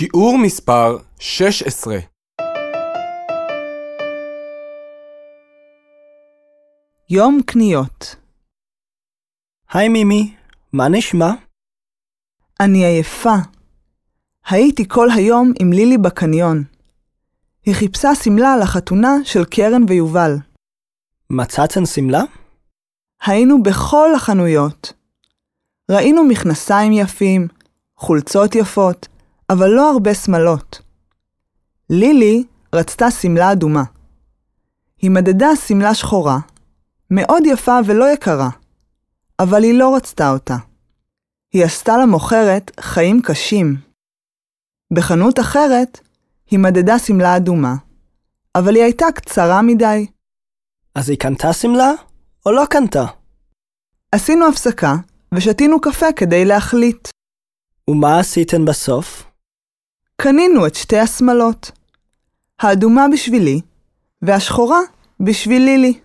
שיעור מספר 16 יום קניות. היי מימי, מה נשמע? אני עייפה. הייתי כל היום עם לילי בקניון. היא חיפשה שמלה לחתונה של קרן ויובל. מצאתן שמלה? היינו בכל החנויות. ראינו מכנסיים יפים, חולצות יפות, אבל לא הרבה שמלות. לילי רצתה שמלה אדומה. היא מדדה שמלה שחורה, מאוד יפה ולא יקרה, אבל היא לא רצתה אותה. היא עשתה למוכרת חיים קשים. בחנות אחרת היא מדדה שמלה אדומה, אבל היא הייתה קצרה מדי. אז היא קנתה שמלה או לא קנתה? עשינו הפסקה ושתינו קפה כדי להחליט. ומה עשיתן בסוף? קנינו את שתי השמלות. האדומה בשבילי, והשחורה בשביל לילי.